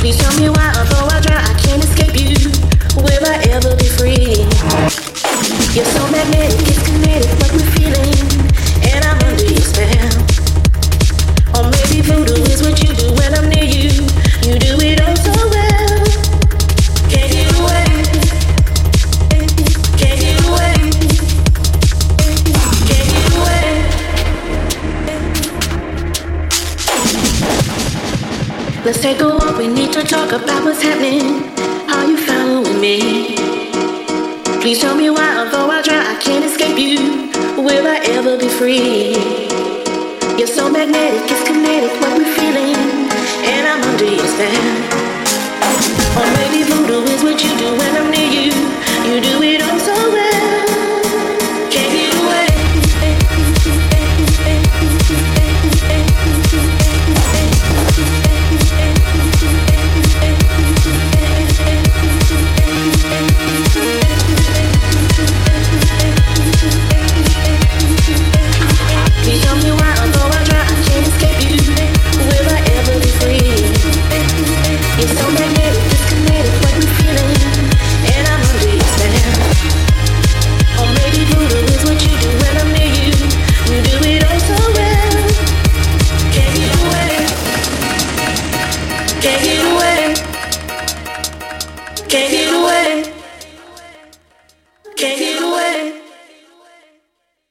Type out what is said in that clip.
Please tell me why, although I try, I can't escape you. Will I ever Let's take a walk, we need to talk about what's happening. Are you following me? Please tell me why, although I try, I can't escape you. Will I ever be free? You're so magnetic, it's kinetic, what we're feeling. And I'm under your spell. don't make it.